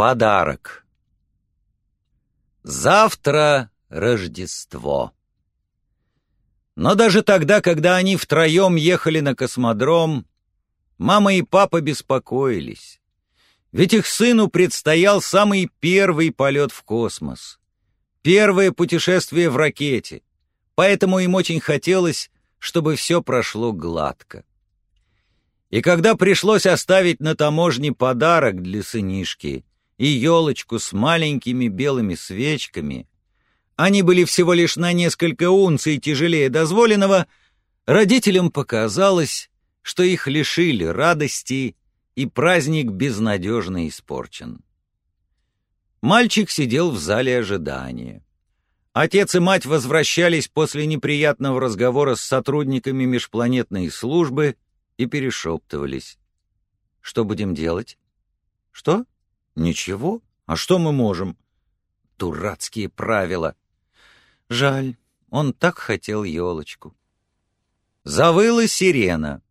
Подарок. Завтра Рождество. Но даже тогда, когда они втроем ехали на космодром, мама и папа беспокоились. Ведь их сыну предстоял самый первый полет в космос. Первое путешествие в ракете. Поэтому им очень хотелось, чтобы все прошло гладко. И когда пришлось оставить на таможне подарок для сынишки и елочку с маленькими белыми свечками, они были всего лишь на несколько унций тяжелее дозволенного, родителям показалось, что их лишили радости, и праздник безнадежно испорчен. Мальчик сидел в зале ожидания. Отец и мать возвращались после неприятного разговора с сотрудниками межпланетной службы и перешептывались. «Что будем делать?» «Что? Ничего. А что мы можем?» «Дурацкие правила!» «Жаль, он так хотел елочку». Завыла сирена.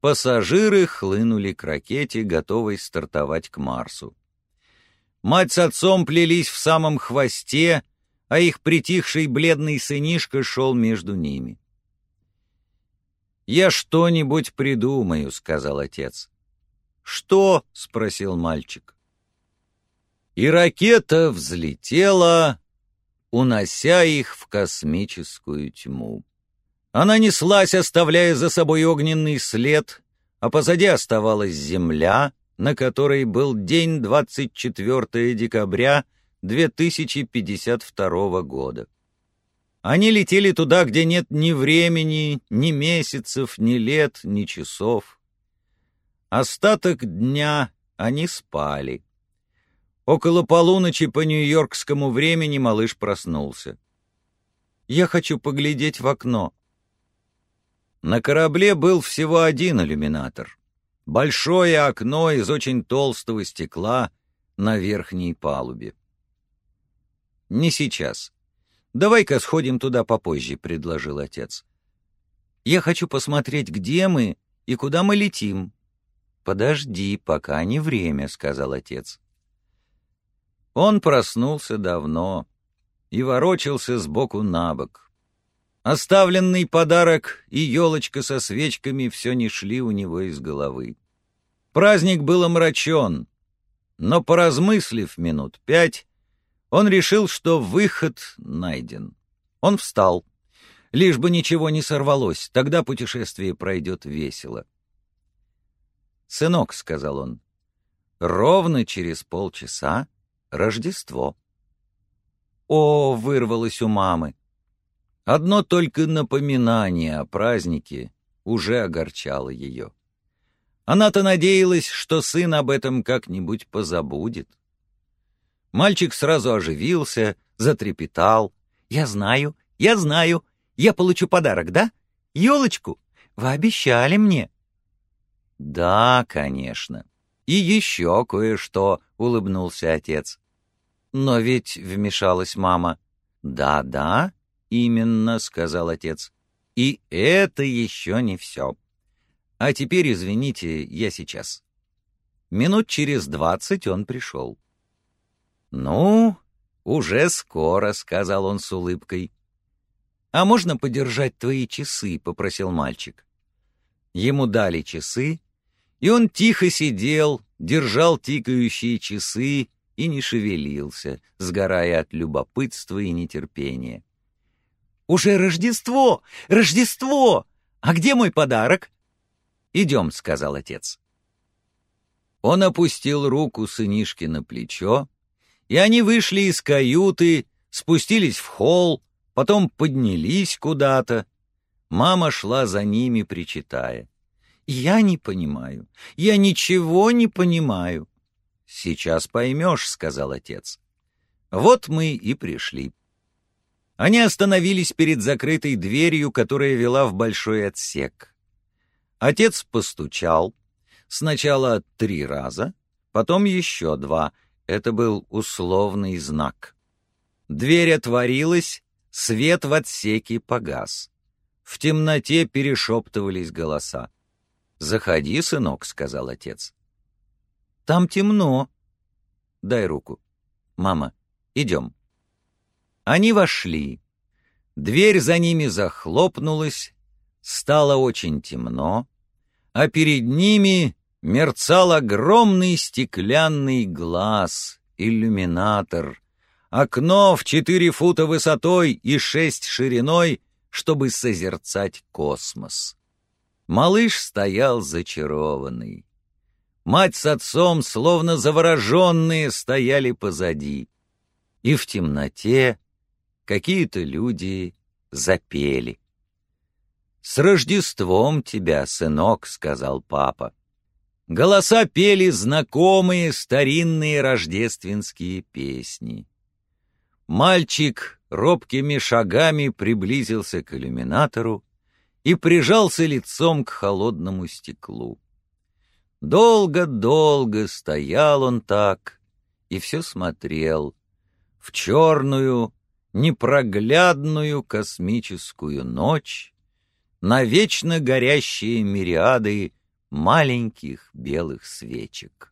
Пассажиры хлынули к ракете, готовой стартовать к Марсу. Мать с отцом плелись в самом хвосте, а их притихший бледный сынишка шел между ними. «Я что-нибудь придумаю», — сказал отец. «Что?» — спросил мальчик. И ракета взлетела, унося их в космическую тьму. Она неслась, оставляя за собой огненный след, а позади оставалась Земля, на которой был день 24 декабря 2052 года. Они летели туда, где нет ни времени, ни месяцев, ни лет, ни часов. Остаток дня они спали. Около полуночи по нью-йоркскому времени малыш проснулся. «Я хочу поглядеть в окно». На корабле был всего один иллюминатор. Большое окно из очень толстого стекла на верхней палубе. «Не сейчас. Давай-ка сходим туда попозже», — предложил отец. «Я хочу посмотреть, где мы и куда мы летим». «Подожди, пока не время», — сказал отец. Он проснулся давно и ворочался сбоку на бок. Оставленный подарок и елочка со свечками все не шли у него из головы. Праздник был омрачен, но, поразмыслив минут пять, он решил, что выход найден. Он встал. Лишь бы ничего не сорвалось, тогда путешествие пройдет весело. «Сынок», — сказал он, — «ровно через полчаса Рождество». О, вырвалось у мамы. Одно только напоминание о празднике уже огорчало ее. Она-то надеялась, что сын об этом как-нибудь позабудет. Мальчик сразу оживился, затрепетал. «Я знаю, я знаю. Я получу подарок, да? Елочку? Вы обещали мне». «Да, конечно. И еще кое-что», — улыбнулся отец. «Но ведь», — вмешалась мама. «Да-да, именно», — сказал отец. «И это еще не все. А теперь, извините, я сейчас». Минут через двадцать он пришел. «Ну, уже скоро», — сказал он с улыбкой. «А можно подержать твои часы?» — попросил мальчик. Ему дали часы, и он тихо сидел, держал тикающие часы и не шевелился, сгорая от любопытства и нетерпения. «Уже Рождество! Рождество! А где мой подарок?» «Идем», — сказал отец. Он опустил руку сынишки на плечо, и они вышли из каюты, спустились в холл, потом поднялись куда-то. Мама шла за ними, причитая. «Я не понимаю. Я ничего не понимаю». «Сейчас поймешь», — сказал отец. «Вот мы и пришли». Они остановились перед закрытой дверью, которая вела в большой отсек. Отец постучал. Сначала три раза, потом еще два — это был условный знак. Дверь отворилась, свет в отсеке погас. В темноте перешептывались голоса. «Заходи, сынок», — сказал отец. «Там темно». дай руку. Мама, идем. Они вошли. Дверь за ними захлопнулась, стало очень темно, а перед ними мерцал огромный стеклянный глаз, иллюминатор, окно в четыре фута высотой и шесть шириной, чтобы созерцать космос. Малыш стоял зачарованный. Мать с отцом, словно завороженные, стояли позади. И в темноте какие-то люди запели. «С Рождеством тебя, сынок!» — сказал папа. Голоса пели знакомые старинные рождественские песни. Мальчик робкими шагами приблизился к иллюминатору и прижался лицом к холодному стеклу. Долго-долго стоял он так и все смотрел в черную, непроглядную космическую ночь на вечно горящие мириады маленьких белых свечек.